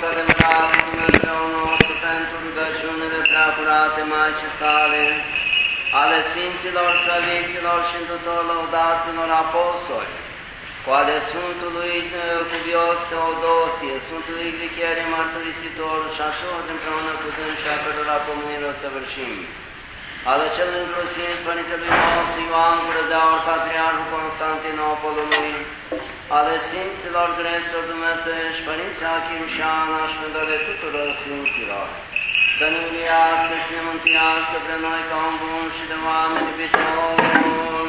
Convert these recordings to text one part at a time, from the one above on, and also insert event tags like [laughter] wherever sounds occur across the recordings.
Hristos a revelat Dumnezeu nostru pentru rugăciunile prea curate Maicii sale, ale Sfinților, Săviților și tuturor lăudaților apostoli, cu ale Sfântului Cuvios Teodosie, Sfântului Vichere Mărturisitor și așa împreună cu dâns și a cărora pomânire o săvârșim. Ale celui inclusiv Părintelui nostru Ioan Gură de Aur, Patriarhul Constantinopolului, ale Sfinților Greților Dumnezeiești, Părinții Achim și Ana și de tuturor Sfinților, să ne uliască, să ne mântuiască pe noi ca un bun și de oameni iubitori.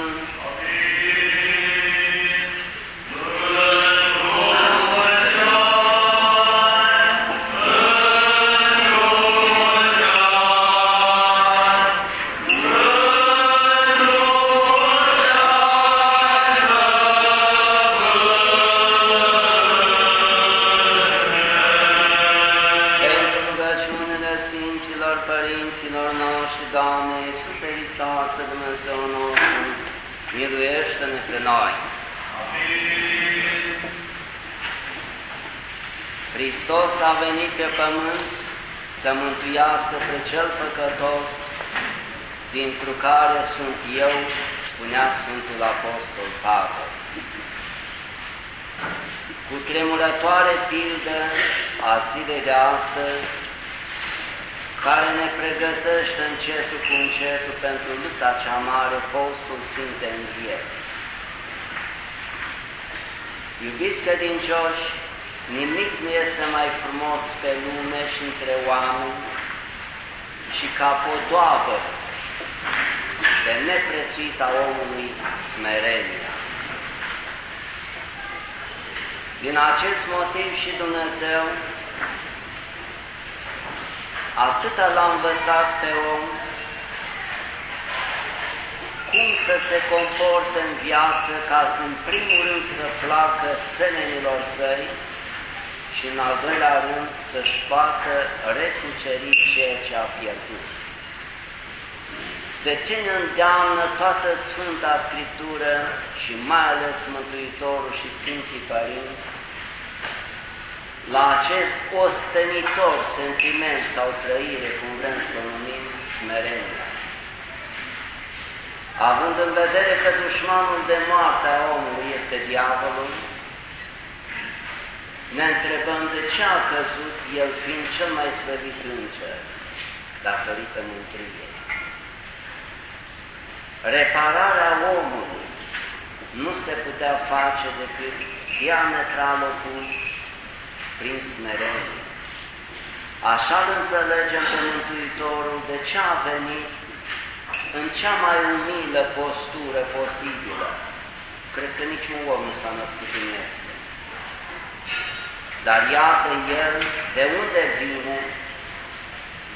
A venit pe pământ să mântuiască pe cel păcătos, dintr care sunt eu, spunea Sfântul Apostol Pavel. Cu tremurătoare pildă a zilei de astăzi, care ne pregătește încetul cu încetul pentru lupta cea mare, postul Sfinte Învieri. Iubiți credincioși, nimic nu este mai frumos pe lume și între oameni și ca podoabă de neprețuit a omului smerenia. Din acest motiv și Dumnezeu atâta l-a învățat pe om cum să se comporte în viață ca în primul rând să placă semenilor săi și în al doilea rând să-și facă recuceri ceea ce a pierdut. De ce ne îndeamnă toată Sfânta Scriptură și mai ales Mântuitorul și Sfinții Părinți la acest ostenitor sentiment sau trăire, cum vrem să o numim, smerenia. Având în vedere că dușmanul de moarte a omului este diavolul, ne întrebăm de ce a căzut el fiind cel mai slăvit înger datorită mântuirii. Repararea omului nu se putea face decât diametral opus prin smerenie. Așa îl înțelegem pe Mântuitorul de ce a venit în cea mai umilă postură posibilă. Cred că niciun om nu s-a născut în este. Dar iată El de unde vine,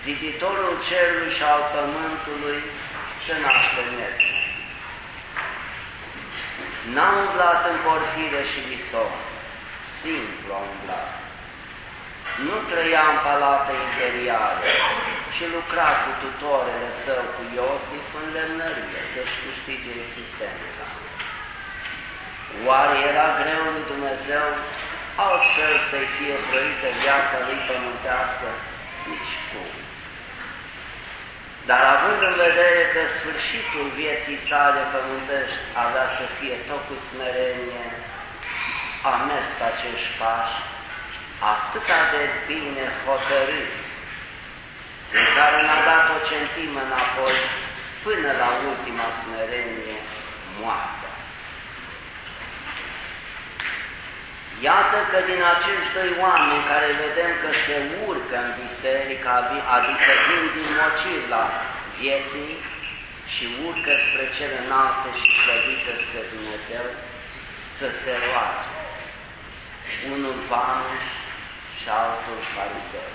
ziditorul cerului și al pământului, se naște în este. N-a umblat în porfire și vison, simplu a umblat. Nu trăia în palate imperiale și lucra cu tutorele său, cu Iosif, în lemnărie, să-și câștige existența. Oare era greu lui Dumnezeu altfel să-i fie trăită viața lui pământească? Nici cum. Dar având în vedere că sfârșitul vieții sale pământești avea să fie tot cu smerenie, a mers pe acești pași atâta de bine hotărâți, în care n-a dat o centimă înapoi până la ultima smerenie, moartea. Iată că din acești doi oameni care vedem că se urcă în biserică, adică vin din motiv la vieții și urcă spre cele înalte și slăvite spre Dumnezeu, să se roage. Unul vameș și altul fariseu.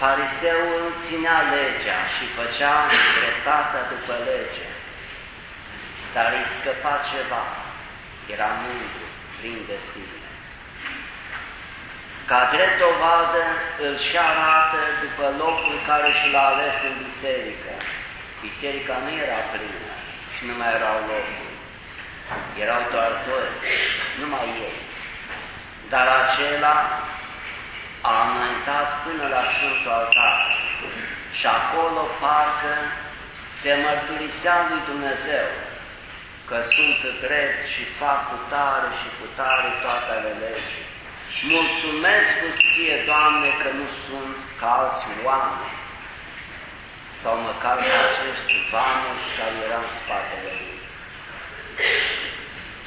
Fariseul ținea legea și făcea dreptatea după lege, dar îi scăpa ceva, era mândru, plin de sine. Ca drept dovadă îl și arată după locul care și l-a ales în biserică. Biserica nu era plină și nu mai erau locuri. Erau doar doi, numai ei. Dar acela a înaintat până la Sfântul Altar și acolo parcă se mărturisea lui Dumnezeu că sunt drept și fac cu tare și cu tare toate ale legii. Mulțumesc cu ție, Doamne, că nu sunt ca alți oameni sau măcar ca acești vameși care erau în spatele lui.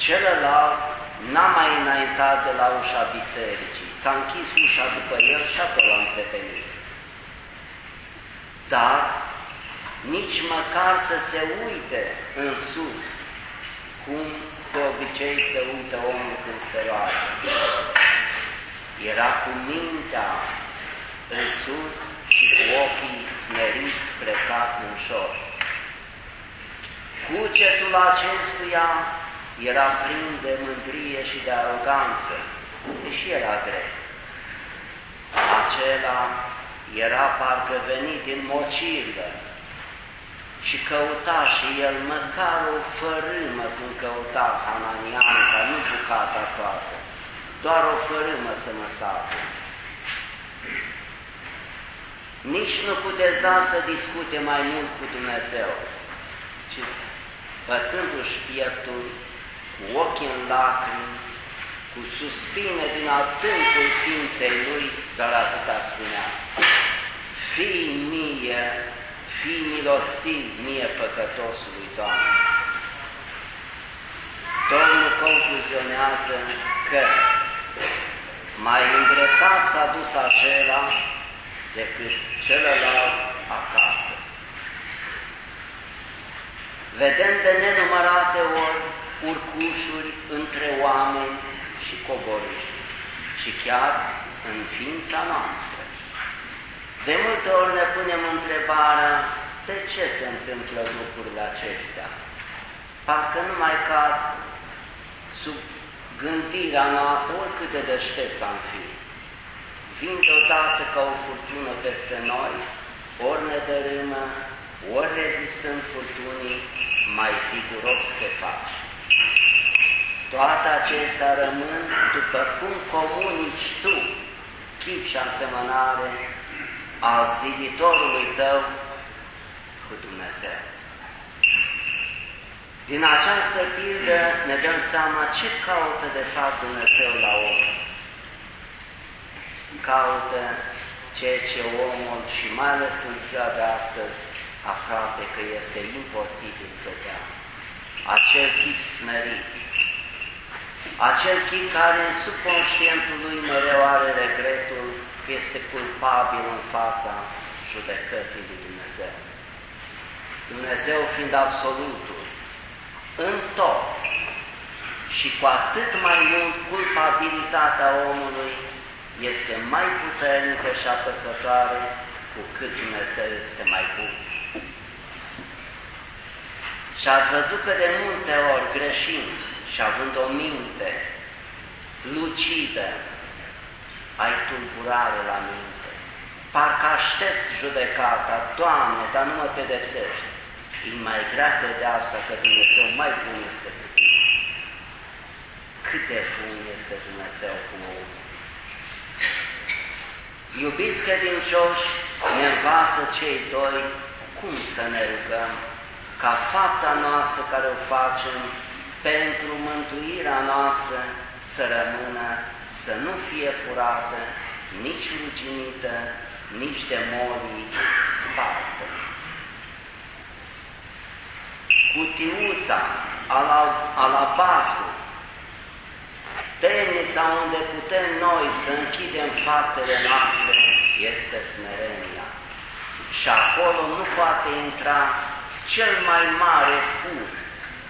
Celălalt n-a mai înaintat de la ușa bisericii, s-a închis ușa după el și acolo a înțepenit. Dar nici măcar să se uite în sus, cum de obicei se uită omul când se roagă. Era cu mintea în sus și cu ochii smeriți plecați în jos. Cugetul acestuia era plin de mândrie și de aroganță, deși era drept. Acela era parcă venit din mocirlă și căuta și el măcar o fărâmă când căuta Hananianca, nu bucata toată, doar o fărâmă să mă sape. Nici nu puteza să discute mai mult cu Dumnezeu, ci bătându-și pieptul, cu ochii în lacrimi, cu suspine din adâncul ființei lui, dar atâta spunea, Fii mie, fii milostiv mie păcătosului, Doamne. Domnul concluzionează că mai îndreptat s-a dus acela decât celălalt acasă. Vedem de nenumărate ori urcușuri între oameni și coboriși și chiar în ființa noastră. De multe ori ne punem întrebarea de ce se întâmplă lucrurile acestea. Parcă numai ca sub gândirea noastră, oricât de deștepți am fi, vin deodată ca o furtună peste noi, ori ne dărâmă, ori rezistând furtunii, mai viguros te faci. Toate acestea rămân după cum comunici tu chip și asemănare al ziditorului tău cu Dumnezeu. Din această pildă ne dăm seama ce caută de fapt Dumnezeu la om. Caută ceea ce omul și mai ales în ziua de astăzi aproape că este imposibil să dea. Acel chip smerit, acel chip care în subconștientul lui mereu are regretul că este culpabil în fața judecății lui Dumnezeu. Dumnezeu fiind absolutul, în tot și cu atât mai mult culpabilitatea omului este mai puternică și apăsătoare cu cât Dumnezeu este mai bun. Și ați văzut că de multe ori greșind și având o minte lucidă, ai tulburare la minte. Parcă aștepți judecata, Doamne, dar nu mă pedepsești. E mai grea pedeapsa că Dumnezeu mai bun este cu tine. Cât de bun este Dumnezeu cu omul. Iubiți credincioși, ne învață cei doi cum să ne rugăm ca fapta noastră care o facem pentru mântuirea noastră să rămână, să nu fie furată, nici ruginită, nici de morii spartă. Cutiuța, alabastru, temnița unde putem noi să închidem faptele noastre este smerenia. Și acolo nu poate intra cel mai mare fur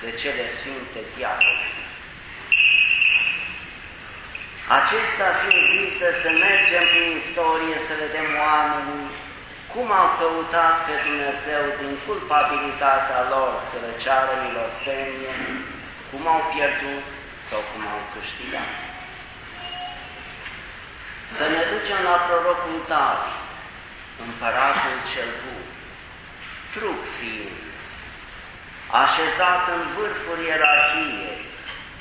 de cele sfinte diavole. Acesta fiind zisă să mergem prin istorie, să vedem oamenii cum au căutat pe Dumnezeu din culpabilitatea lor să le ceară milostenie, cum au pierdut sau cum au câștigat. Să ne ducem la prorocul David, împăratul cel bun, trup fiind, așezat în vârful ierarhiei,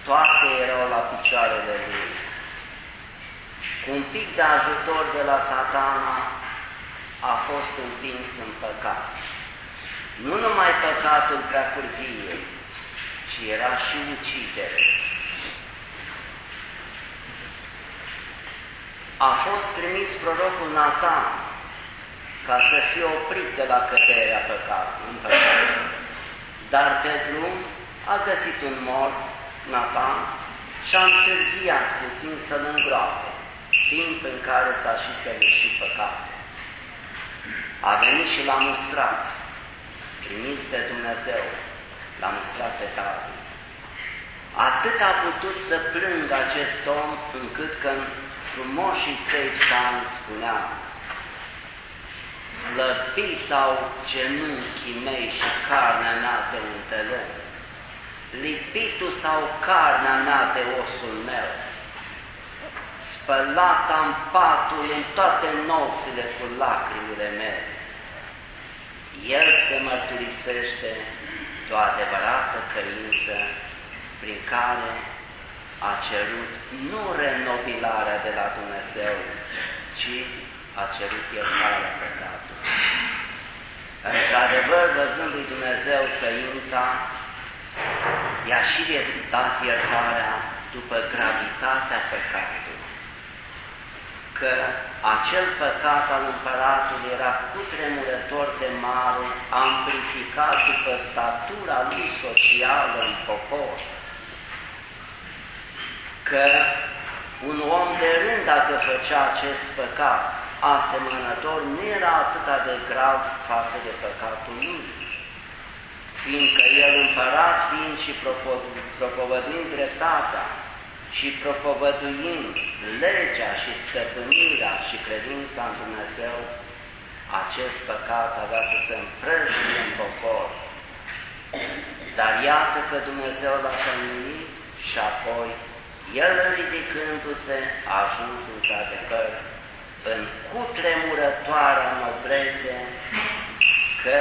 toate erau la picioarele lui. Cu un pic de ajutor de la satana a fost împins în păcat. Nu numai păcatul prea curviei, ci era și ucidere. A fost trimis prorocul Nathan ca să fie oprit de la căderea păcatului, Dar pe drum a găsit un mort, Nathan, și a întârziat puțin să-l îngroape, timp în care s-a și săvârșit păcatul. A venit și l-a mustrat, trimis de Dumnezeu, l-a mustrat pe David. Atât a putut să plângă acest om, încât când frumoșii săi psalmi spunea, Slăbit au genunchii mei și carnea mea de un lipitul sau carnea mea de osul meu, spălat am patul în toate nopțile cu lacrimile mele. El se mărturisește de o adevărată căință prin care a cerut nu renobilarea de la Dumnezeu, ci a cerut iertarea păcatului. Într-adevăr, văzând lui Dumnezeu căința, i-a și dat iertarea după gravitatea păcatului că acel păcat al împăratului era cutremurător de mare, amplificat după statura lui socială în popor, că un om de rând, dacă făcea acest păcat asemănător, nu era atât de grav față de păcatul lui, fiindcă el împărat fiind și propovăduind dreptatea, și propovăduind legea și stăpânirea și credința în Dumnezeu, acest păcat avea să se împrăștie în popor. Dar iată că Dumnezeu l-a cănuit și apoi el ridicându-se a ajuns într-adevăr în cutremurătoarea noblețe că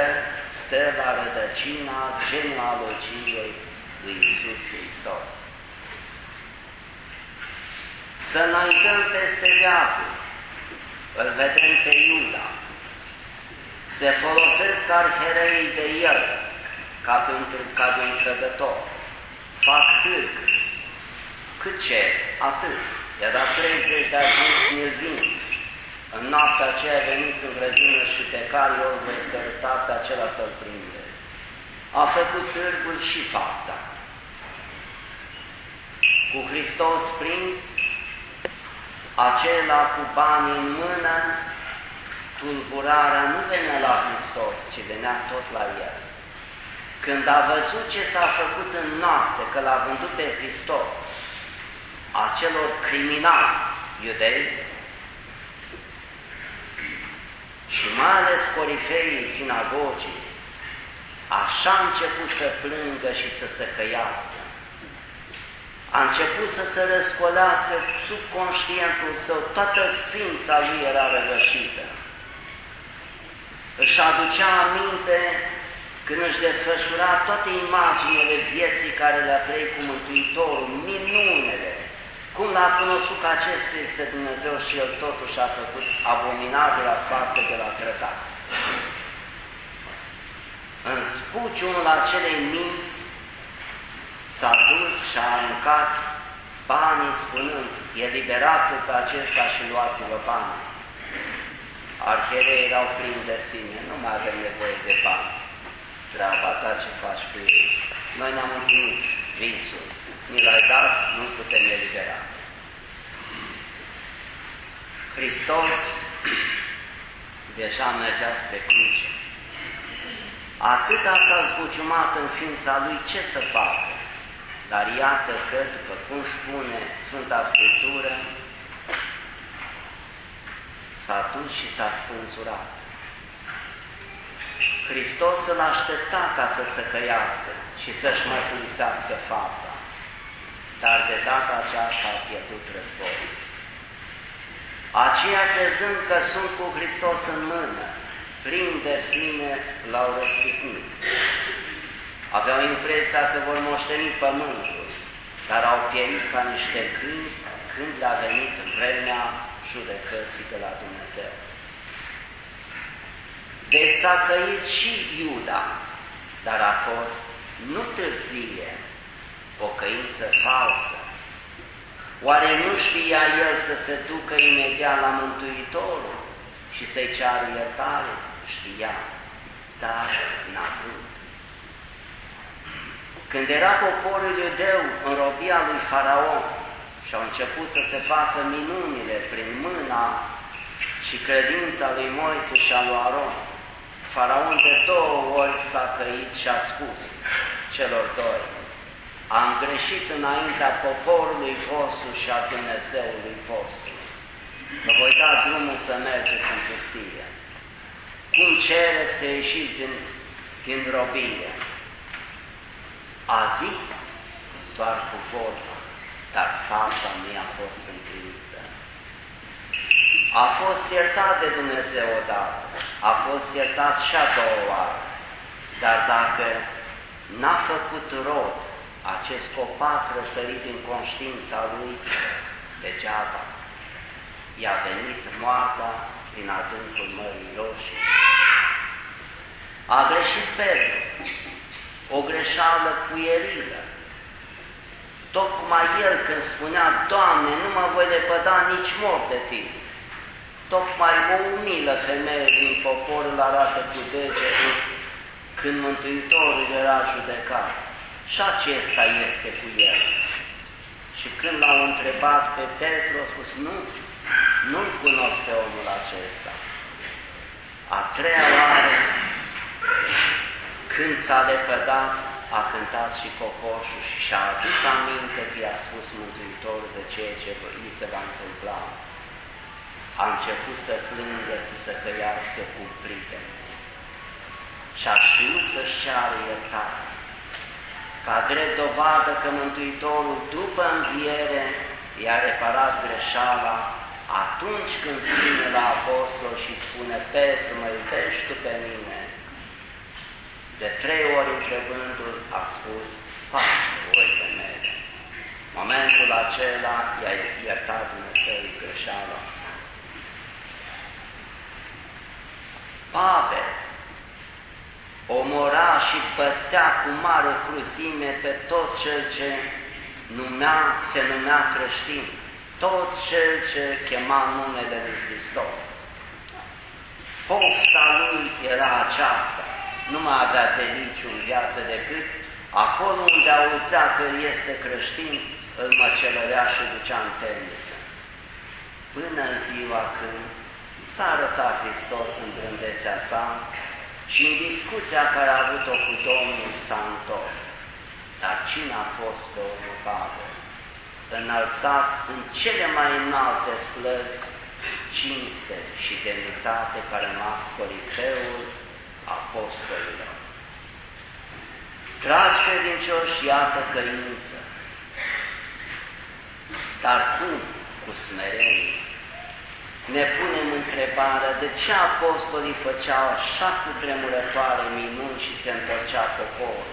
stă la rădăcina genealogiei lui Isus Hristos să înaintăm peste veacul. Îl vedem pe Iuda. Se folosesc arhereii de el ca, pentru, ca de un trădător. Fac târg. Cât ce? Atât. I-a dat 30 de ajuns milvinți. În noaptea aceea veniți în grădină și pe care o vei săruta pe acela să-l prinde. A făcut târgul și fapta. Cu Hristos prins, acela cu bani în mână, tulburarea nu venea la Hristos, ci venea tot la El. Când a văzut ce s-a făcut în noapte, că l-a vândut pe Hristos, acelor criminali iudei, și mai ales corifeii sinagogii, așa a început să plângă și să se căiască a început să se răscolească sub conștientul său, toată ființa lui era răvășită. Își aducea aminte când își desfășura toate imaginele vieții care le-a trăit cu Mântuitorul, minunele, cum l-a cunoscut că acesta este Dumnezeu și El totuși a făcut abominabilă faptă de la trătat. În spuciul acelei minți s-a dus și a aruncat banii spunând, eliberați pe acesta și luați-vă banii. Arherei erau plini de sine, nu mai avem nevoie de bani. Treaba ta ce faci cu ei. Noi ne-am întâlnit visul, ni l-ai dat, nu putem elibera. Hristos [clears throat] deja mergea spre cruce. Atâta s-a zbuciumat în ființa lui ce să facă. Dar iată că, după cum spune Sfânta Scriptură, s-a dus și s-a spânzurat. Hristos îl aștepta ca să se căiască și să-și mărturisească fapta, dar de data aceasta a pierdut războiul. Aceia crezând că sunt cu Hristos în mână, plin de sine, l-au răstignit. Aveau impresia că vor moșteni pământul, dar au pierit ca niște câini când le-a venit vremea judecății de la Dumnezeu. Deci s-a căit și Iuda, dar a fost nu târzie, o căință falsă. Oare nu știa el să se ducă imediat la Mântuitorul și să-i ceară iertare? Știa, dar n-a vrut. Când era poporul iudeu în robia lui Faraon și au început să se facă minunile prin mâna și credința lui Moise și a lui Aron, Faraon de două ori s-a căit și a spus celor doi, am greșit înaintea poporului vostru și a Dumnezeului vostru. Vă voi da drumul să mergeți în pustie. Cum cereți să ieșiți din, din robie? A zis doar cu vorba, dar fapta nu a fost împlinită. A fost iertat de Dumnezeu odată, a fost iertat și a doua oară, dar dacă n-a făcut rod acest copac răsărit în conștiința lui, degeaba i-a venit moartea prin adâncul Mării Roșii. A greșit Petru, o greșeală puierilă. Tocmai el când spunea, Doamne, nu mă voi lepăda nici mor de tine. Tocmai o umilă femeie din popor îl arată cu degetul când Mântuitorul era judecat. Și acesta este cu el. Și când l-au întrebat pe Petru, a spus, nu, nu-l cunosc pe omul acesta. A treia oară, când s-a lepădat, a cântat și cocoșul și și-a adus aminte că i-a spus Mântuitorul de ceea ce îi se va întâmpla. A început să plângă, să se căiască cu prieteni și a știut să-și ceară iertare. Ca drept dovadă că Mântuitorul, după înviere, i-a reparat greșeala atunci când vine la apostol și spune, Petru, mă iubești tu pe mine? De trei ori întrebându-l, a spus, pace voi pe mele. Momentul acela i-a iertat Dumnezeu greșeala. Pavel omora și bătea cu mare cruzime pe tot cel ce numea, se numea creștin, tot cel ce chema numele lui Hristos. Pofta lui era aceasta, nu mai avea deliciu în viață decât acolo unde auzea că este creștin, îl măcelărea și ducea în temniță. Până în ziua când s-a arătat Hristos în grândețea sa și în discuția care a avut-o cu Domnul s-a întors. Dar cine a fost Domnul Pavel? Înălțat în cele mai înalte slăbi, cinste și demnitate care a rămas corifeul apostolilor. Dragi credincioși, iată căință. Dar cum? Cu smerenie ne punem întrebarea de ce apostolii făceau așa cu tremurătoare minuni și se întorcea poporul.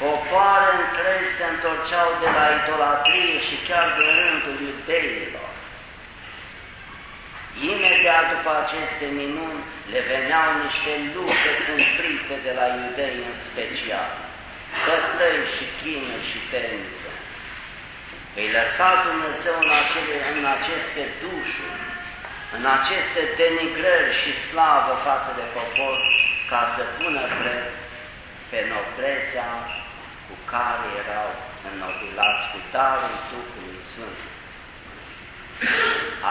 Popoare întregi se întorceau de la idolatrie și chiar de rândul iudeilor. Imediat după aceste minuni le veneau niște lupte cumplite de la iudei în special, bătăi și chinuri și temnițe. Îi lăsa Dumnezeu în, acele, în aceste dușuri, în aceste denigrări și slavă față de popor, ca să pună preț pe noblețea cu care erau înnobilați cu darul Duhului Sfânt.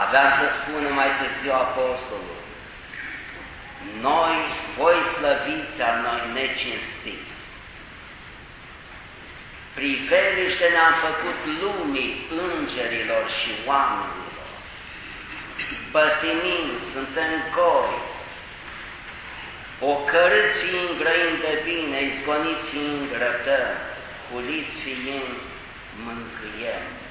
Avea să spună mai târziu apostolul, noi, voi slăviți al noi necinstiți. Priveliște ne-am făcut lumii îngerilor și oamenilor. Pătimim, suntem goi, ocărâți fiind grăind de bine, izgoniți fiind răbdăm, huliți fiind mâncâiem.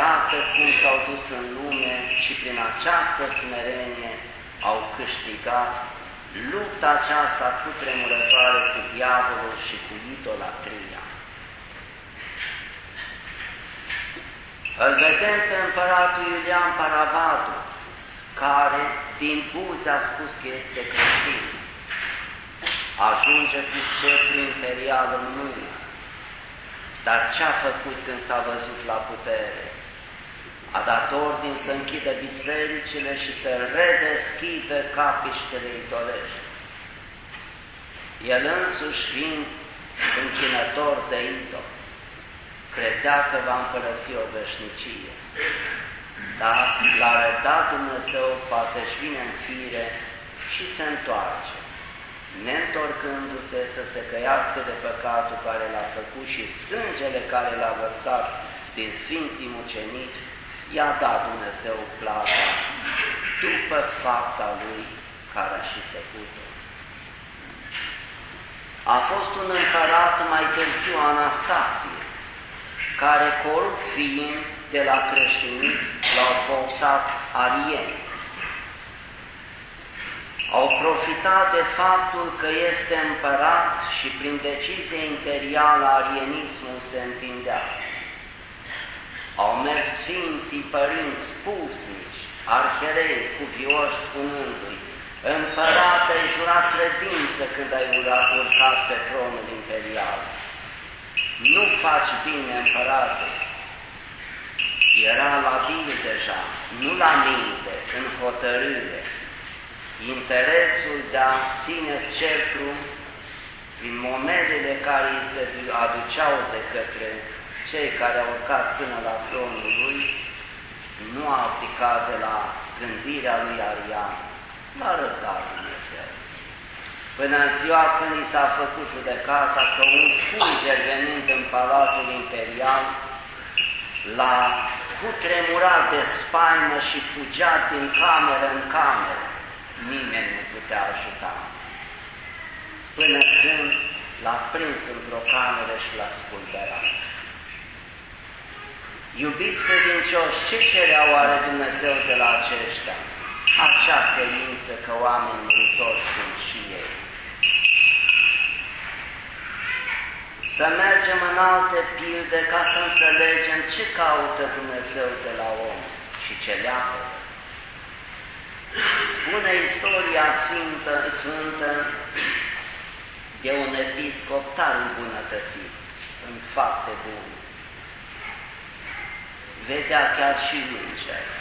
Iată cum s-au dus în lume și prin această smerenie au câștigat lupta aceasta cu tremurătoare cu diavolul și cu idolatria. Îl vedem pe împăratul Iulian Paravadu, care din buze a spus că este creștin. Ajunge cu sceptru imperial în mână. Dar ce-a făcut când s-a văzut la putere? A dat ordin să închidă bisericile și să redeschidă capiștele idolești. El însuși fiind închinător de idol, credea că va împărăți o veșnicie. Dar l-a arătat Dumnezeu, poate își vine în fire și se întoarce, neîntorcându-se să se căiască de păcatul care l-a făcut și sângele care l-a vărsat din Sfinții Mucenici, i-a dat Dumnezeu plata după fapta lui care a și făcut-o. A fost un împărat mai târziu, Anastasie, care corupt fiind de la creștinism l-au portat arieni. Au profitat de faptul că este împărat și prin decizie imperială arienismul se întindea. Au mers Sfinții Părinți pusnici, arherei, cuvioși, spunându-i, Împărate, ai jurat credință când ai urcat pe tronul imperial. Nu faci bine, împărate. Era la bine deja, nu la minte, în hotărâre. Interesul de a ține sceptru prin monedele care îi se aduceau de către cei care au urcat până la tronul lui, nu a aplicat de la gândirea lui Arian, l-a arătat Dumnezeu. Până în ziua când i s-a făcut judecata că un fulger venind în Palatul Imperial l-a cutremurat de spaimă și fugea din cameră în cameră. Nimeni nu putea ajuta. Până când l-a prins într-o cameră și l-a spulberat. Iubiți credincioși, ce cereau oare Dumnezeu de la aceștia? Acea credință că oameni muritori sunt și ei. Să mergem în alte pilde ca să înțelegem ce caută Dumnezeu de la om și ce leapă. Spune istoria sfântă, sfântă de un episcop tare îmbunătățit, în fapte bune vedea chiar și îngeri.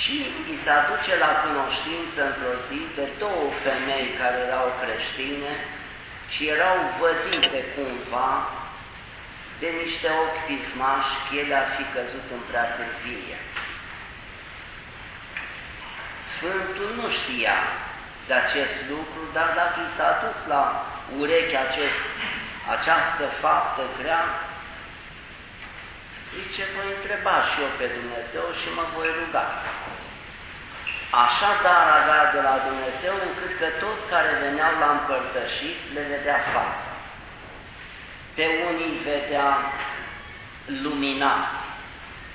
Și îi se aduce la cunoștință într-o zi de două femei care erau creștine și erau vădite cumva de niște ochi pismași că ele ar fi căzut în prea târvie. Sfântul nu știa de acest lucru, dar dacă i s-a dus la ureche acest, această faptă grea, Zice, voi întreba și eu pe Dumnezeu și mă voi ruga. Așa dar avea de la Dumnezeu încât că toți care veneau la împărtășit le vedea fața. Pe unii vedea luminați,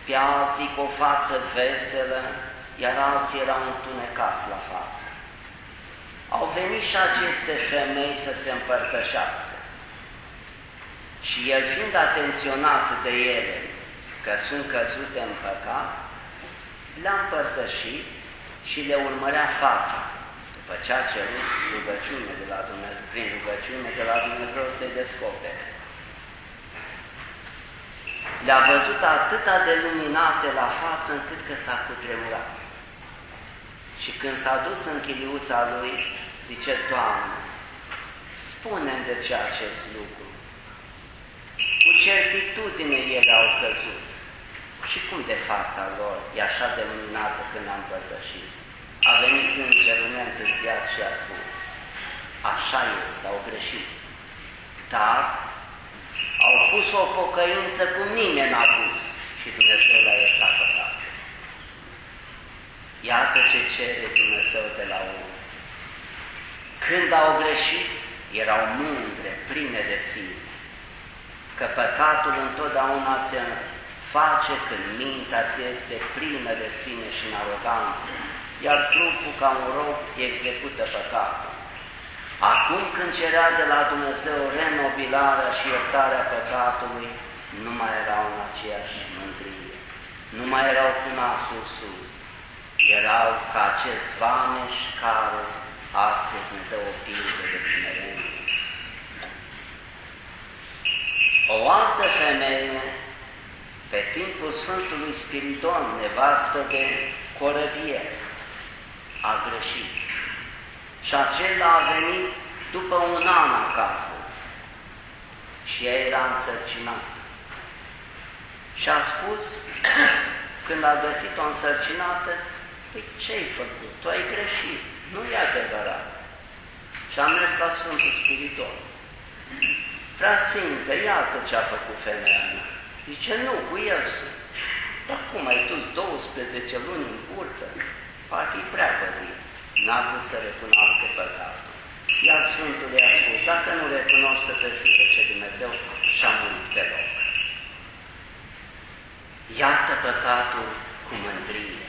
pe alții cu o față veselă, iar alții erau întunecați la față. Au venit și aceste femei să se împărtășească. Și el fiind atenționat de ele, că sunt căzute în păcat, le-a împărtășit și le urmărea fața, după ce a cerut rugăciune de la Dumnezeu, prin rugăciune de la Dumnezeu să-i descopere. Le-a văzut atâta de luminate la față încât că s-a cutremurat. Și când s-a dus în chiliuța lui, zice, Doamne, spune de ce acest lucru. Cu certitudine ele au căzut. Și cum de fața lor e așa de luminată când am părtășit? a venit îngerul neîntârziat și a spus, așa este, au greșit. Dar au pus o pocăință cum nimeni n-a pus și Dumnezeu l-a iertat păcatul. Iată ce cere Dumnezeu de la om. Când au greșit, erau mândre, pline de sine, că păcatul întotdeauna se face când mintea ți este plină de sine și în aroganță, iar trupul ca un rob execută păcatul. Acum când cerea de la Dumnezeu renobilarea și iertarea păcatului, nu mai erau în aceeași mândrie, nu mai erau cu nasul sus, erau ca acest vameș care astăzi ne dă o pildă de smerenie. O altă femeie, pe timpul Sfântului Spiridon, nevastă de Corăvie, a greșit. Și acela a venit după un an acasă și ea era însărcinată. Și a spus, [clears throat] când a găsit-o însărcinată, păi ce-ai făcut? Tu ai greșit. Nu e adevărat. Și am mers la Sfântul Spiritul. Prea Sfinte, iată ce a făcut femeia mea. Zice, nu, cu el sunt. Dar cum ai dus 12 luni în curtă? Parcă e prea vădit. N-a vrut să recunoască păcatul. Iar Sfântul i-a spus, dacă nu recunoști să te judece Dumnezeu, și-a murit pe loc. Iată păcatul cu mândrie.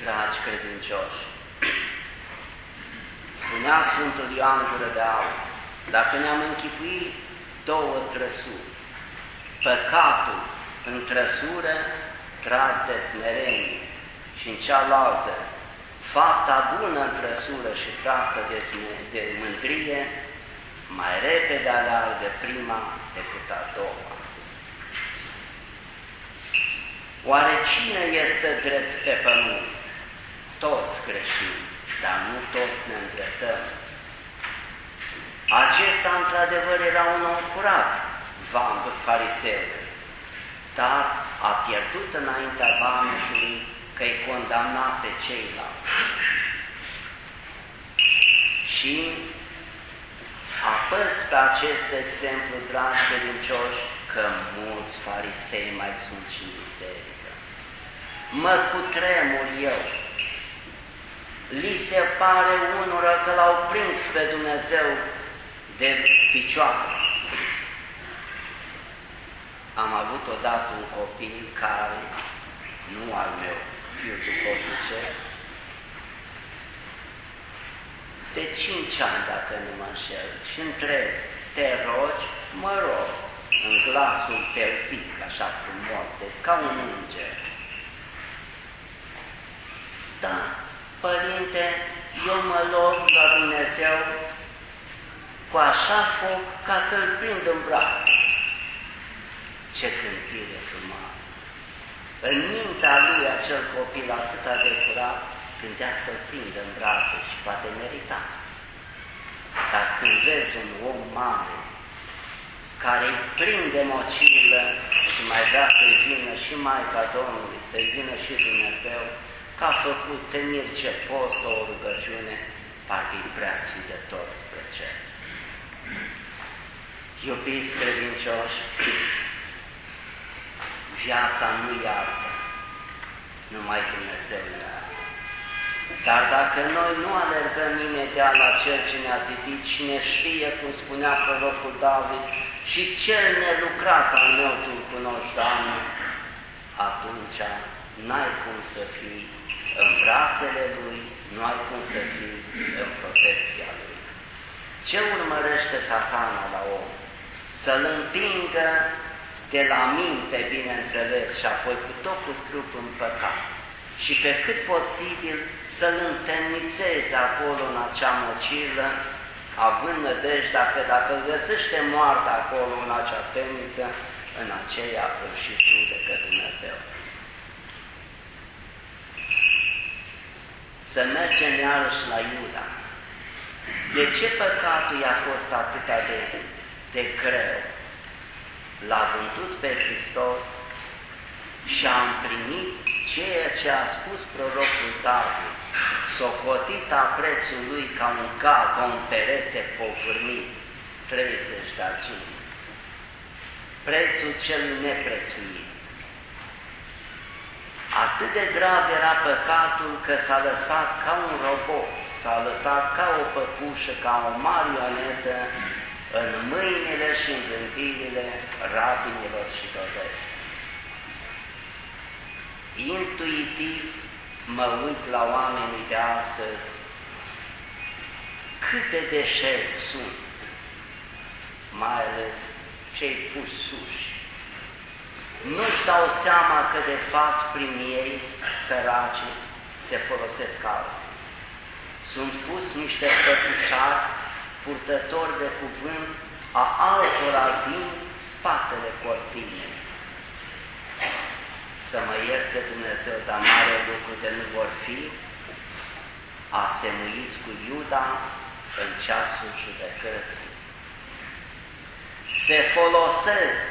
Dragi credincioși, spunea Sfântul Ioan Gură de Aur, dacă ne-am închipuit două trăsuri, păcatul în trăsură tras de smerenie și în cealaltă fapta bună în trăsură și trasă de, de mândrie, mai repede aleargă prima decât a doua. Oare cine este drept pe pământ? Toți greșim, dar nu toți ne îndreptăm. Acesta, într-adevăr, era un om curat, van fariseu, dar a pierdut înaintea vameșului că îi condamna pe ceilalți. Și apăs pe acest exemplu, dragi credincioși, că mulți farisei mai sunt și în biserică. Mă cutremur eu. Li se pare unora că l-au prins pe Dumnezeu de picioare. Am avut odată un copil care, nu al meu, fiul duhovnicesc, de cinci ani, dacă nu mă înșel, și întreb, te rogi? Mă rog, în glasul peltic, așa frumos, de ca un înger. Da, Părinte, eu mă log la Dumnezeu cu așa foc ca să-l prind în brațe. Ce cântire frumoasă! În mintea lui acel copil atât de curat, gândea să-l prindă în brațe și poate merita. Dar când vezi un om mare care îi prinde mocilă și mai vrea să-i vină și Maica Domnului, să-i vină și Dumnezeu, că a făcut temir ce poți o rugăciune, parcă e prea sfidător spre cer. Iubiți credincioși, viața nu iartă, numai Dumnezeu iartă. Dar dacă noi nu alergăm imediat la Cel ce ne-a zidit, cine știe, cum spunea prorocul David, și cel nelucrat al meu tu cunoști, Doamne, atunci n-ai cum să fii în brațele Lui, nu ai cum să fii în protecția Lui. Ce urmărește satana la om? Să-l împingă de la minte, bineînțeles, și apoi cu tot cu trup în păcat. Și pe cât posibil să-l întemnițeze acolo în acea măcilă, având nădejdea că dacă găsește moarte acolo în acea temniță, în aceea îl și judecă Dumnezeu. Să mergem iarăși la Iuda. De ce păcatul i-a fost atât de, de greu? L-a vândut pe Hristos și a împlinit ceea ce a spus prorocul David, socotita prețul lui ca un cal, ca un perete povârnit, 30 de arginți. Prețul celui neprețuit. Atât de grav era păcatul că s-a lăsat ca un robot, s-a lăsat ca o păpușă, ca o marionetă în mâinile și în gândirile rabinilor și dovești. Intuitiv mă uit la oamenii de astăzi, câte deșerți sunt, mai ales cei puși suși. Nu-și dau seama că de fapt prin ei, săraci, se folosesc alții. Sunt pus niște păpușari, purtători de cuvânt a altora din spatele cortinei. Să mă ierte Dumnezeu, dar mare lucru de nu vor fi asemuiți cu Iuda în ceasul judecății. Se folosesc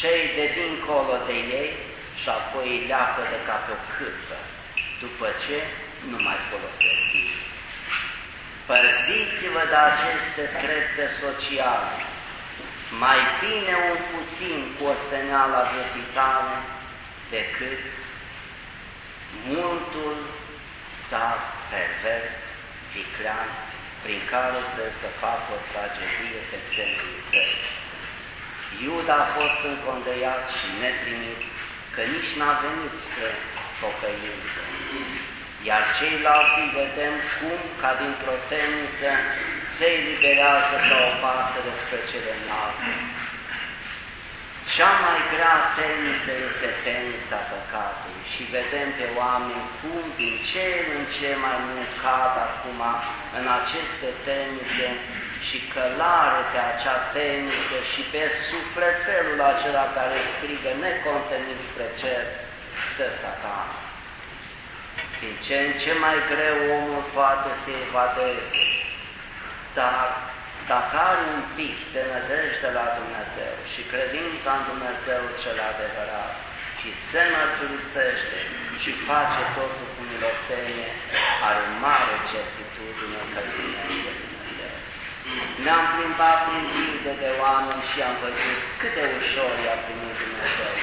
cei de dincolo de ei și apoi îi leapă de ca pe o cârpă, după ce nu mai folosesc nici. Părziți-vă de aceste trepte sociale, mai bine un puțin cu osteneala vieții tale decât multul, dar pervers, viclean, prin care să se facă o tragedie pe semnul tăi. Iuda a fost încondeiat și neprimit, că nici n-a venit spre pocăință. Iar ceilalți îi vedem cum, ca dintr-o temniță, se eliberează ca o pasăre spre cele înalte. Cea mai grea temniță este temnița păcatului și vedem pe oameni cum din ce în ce mai mult cad acum în aceste temnițe și călare pe acea temniță și pe sufletelul acela care strigă necontenit spre cer, stă satan. Din ce în ce mai greu omul poate să evadeze, dar dacă are un pic de nădejde la Dumnezeu și credința în Dumnezeu cel adevărat și se mărturisește și face totul cu milosenie, are mare certitudine că primește Dumnezeu. Ne-am plimbat prin vide de oameni și am văzut cât de ușor i-a primit Dumnezeu.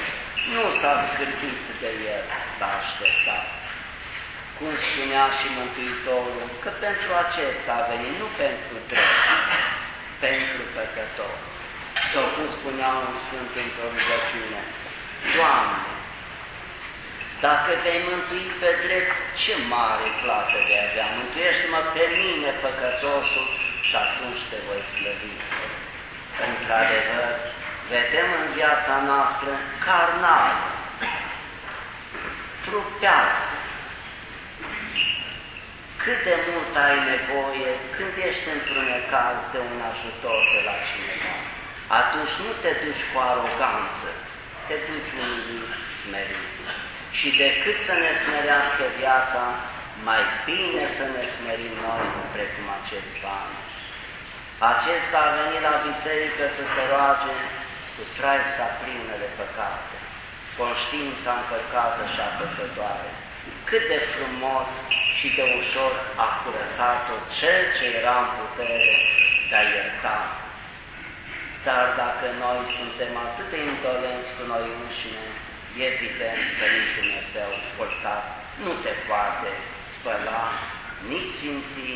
Nu s-a scârpit de el, dar așteptat. Cum spunea și Mântuitorul, că pentru acesta a venit, nu pentru drept, pentru păcător. Sau cum spunea un Sfânt într-o rugăciune, Doamne, dacă vei mântui pe drept, ce mare plată vei avea? Mântuiește-mă pe mine, păcătosul, și atunci te voi slăvi. Într-adevăr, vedem în viața noastră carnală, trupească, cât de mult ai nevoie când ești într-un caz de un ajutor de la cineva. Atunci nu te duci cu aroganță, te duci umil, smerit. Și decât să ne smerească viața, mai bine să ne smerim noi precum acest vameș. Acesta a venit la biserică să se roage cu traista plină de păcate, conștiința încărcată și apăsătoare. Cât de frumos și de ușor a curățat-o cel ce era în putere de a ierta. Dar dacă noi suntem atât de indolenți cu noi înșine, evident că nici Dumnezeu forțat nu te poate spăla, nici simți,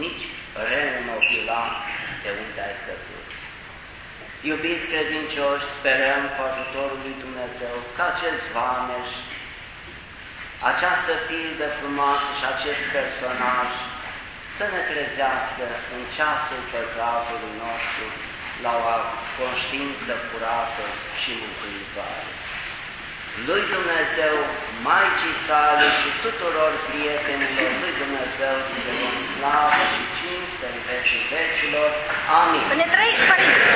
nici reînobila de unde ai căzut. Iubiți credincioși, sperăm cu ajutorul lui Dumnezeu ca acest vameș această pildă frumoasă și acest personaj să ne trezească în ceasul păcatului nostru la o conștiință curată și mântuitoare. Lui Dumnezeu, Maicii sale și tuturor prietenilor lui Dumnezeu să venim slavă și cinste în vecii vecilor. Amin. Să ne trăiți, Părinte!